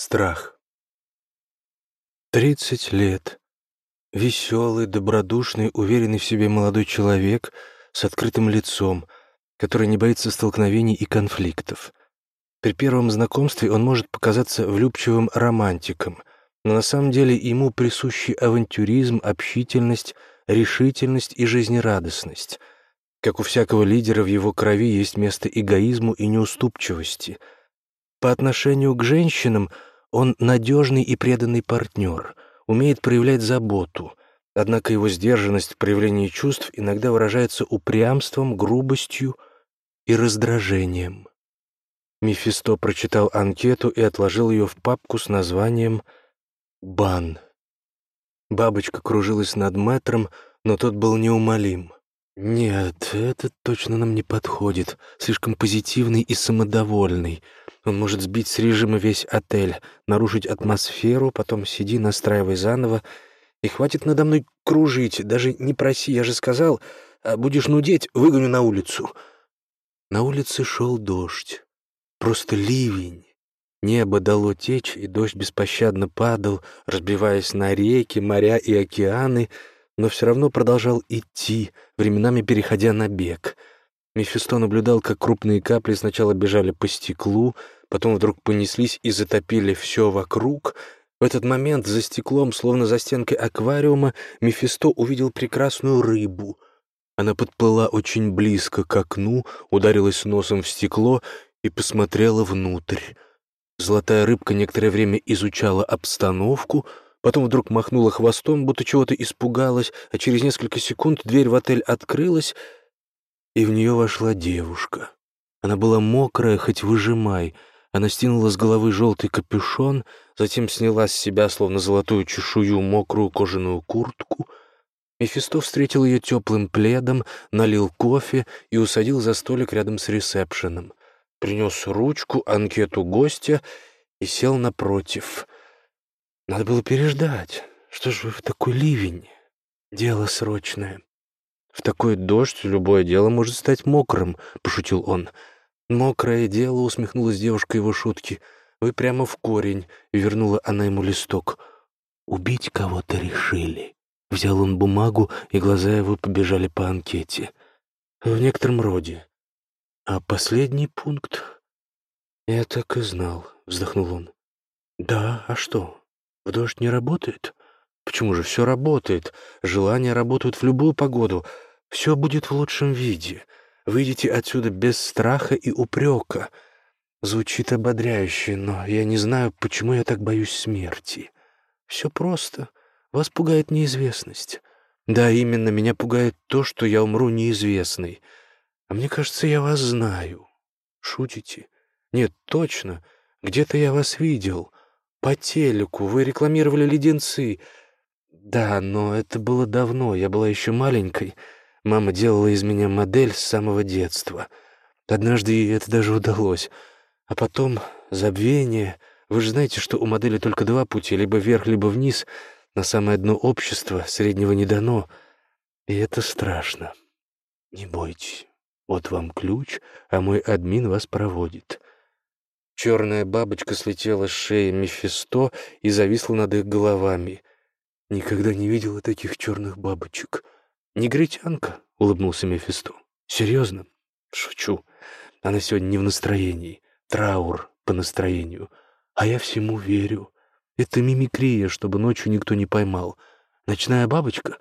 Страх. Тридцать лет. Веселый, добродушный, уверенный в себе молодой человек с открытым лицом, который не боится столкновений и конфликтов. При первом знакомстве он может показаться влюбчивым романтиком, но на самом деле ему присущи авантюризм, общительность, решительность и жизнерадостность. Как у всякого лидера в его крови есть место эгоизму и неуступчивости. По отношению к женщинам – он надежный и преданный партнер, умеет проявлять заботу, однако его сдержанность в проявлении чувств иногда выражается упрямством, грубостью и раздражением. Мефисто прочитал анкету и отложил ее в папку с названием «Бан». Бабочка кружилась над мэтром, но тот был неумолим. «Нет, этот точно нам не подходит. Слишком позитивный и самодовольный. Он может сбить с режима весь отель, нарушить атмосферу, потом сиди, настраивай заново. И хватит надо мной кружить, даже не проси, я же сказал, а будешь нудеть, выгоню на улицу. На улице шел дождь, просто ливень. Небо дало течь, и дождь беспощадно падал, разбиваясь на реки, моря и океаны, но все равно продолжал идти, временами переходя на бег. Мефисто наблюдал, как крупные капли сначала бежали по стеклу, потом вдруг понеслись и затопили все вокруг. В этот момент за стеклом, словно за стенкой аквариума, Мефисто увидел прекрасную рыбу. Она подплыла очень близко к окну, ударилась носом в стекло и посмотрела внутрь. Золотая рыбка некоторое время изучала обстановку, потом вдруг махнула хвостом, будто чего-то испугалась, а через несколько секунд дверь в отель открылась, и в нее вошла девушка. Она была мокрая, хоть выжимай — она стянула с головы желтый капюшон, затем сняла с себя, словно золотую чешую, мокрую кожаную куртку. Мефисто встретил ее теплым пледом, налил кофе и усадил за столик рядом с ресепшеном. Принес ручку, анкету гостя и сел напротив. Надо было переждать. Что ж вы в такой ливень? Дело срочное. В такой дождь любое дело может стать мокрым, — пошутил он. — «Мокрое дело», — усмехнулась девушка его шутки. «Вы прямо в корень», — вернула она ему листок. «Убить кого-то решили». Взял он бумагу, и глаза его побежали по анкете. «В некотором роде». «А последний пункт?» «Я так и знал», — вздохнул он. «Да, а что? В дождь не работает?» «Почему же все работает? Желания работают в любую погоду. Все будет в лучшем виде. Выйдите отсюда без страха и упрека. Звучит ободряюще, но я не знаю, почему я так боюсь смерти. Все просто. Вас пугает неизвестность. Да, именно, меня пугает то, что я умру неизвестный. А мне кажется, я вас знаю. Шутите? Нет, точно. Где-то я вас видел. По телеку. Вы рекламировали леденцы. Да, но это было давно. Я была еще маленькой. Мама делала из меня модель с самого детства. Однажды ей это даже удалось. А потом забвение. Вы же знаете, что у модели только два пути, либо вверх, либо вниз. На самое дно общества среднего не дано. И это страшно. Не бойтесь. Вот вам ключ, а мой админ вас проводит. Черная бабочка слетела с шеи Мефисто и зависла над их головами. Никогда не видела таких черных бабочек — «Негритянка», — улыбнулся Мефисто. «Серьезно?» «Шучу. Она сегодня не в настроении. Траур по настроению. А я всему верю. Это мимикрия, чтобы ночью никто не поймал. Ночная бабочка?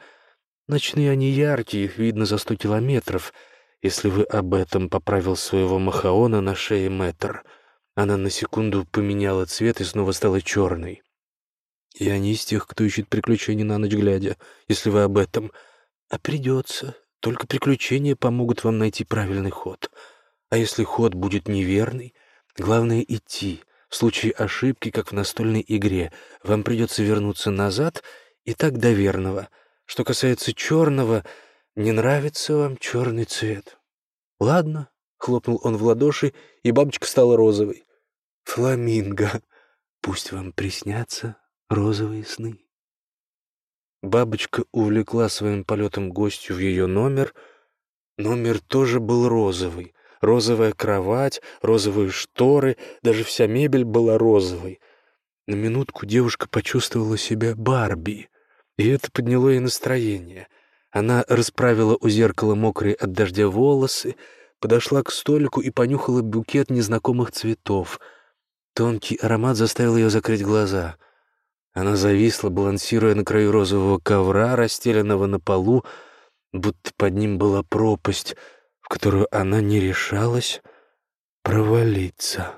Ночные они яркие, их видно за сто километров. Если вы об этом поправил своего махаона на шее метр. Она на секунду поменяла цвет и снова стала черной. Я не из тех, кто ищет приключений на ночь глядя, если вы об этом. А придется. Только приключения помогут вам найти правильный ход. А если ход будет неверный, главное — идти. В случае ошибки, как в настольной игре, вам придется вернуться назад и так до верного. Что касается черного, не нравится вам черный цвет. Ладно, — хлопнул он в ладоши, и бабочка стала розовой. Фламинго, пусть вам приснятся розовые сны. Бабочка увлекла своим полетом гостью в ее номер. Номер тоже был розовый. Розовая кровать, розовые шторы, даже вся мебель была розовой. На минутку девушка почувствовала себя Барби, и это подняло ей настроение. Она расправила у зеркала мокрые от дождя волосы, подошла к столику и понюхала букет незнакомых цветов. Тонкий аромат заставил ее закрыть глаза. Она зависла, балансируя на краю розового ковра, расстеленного на полу, будто под ним была пропасть, в которую она не решалась провалиться.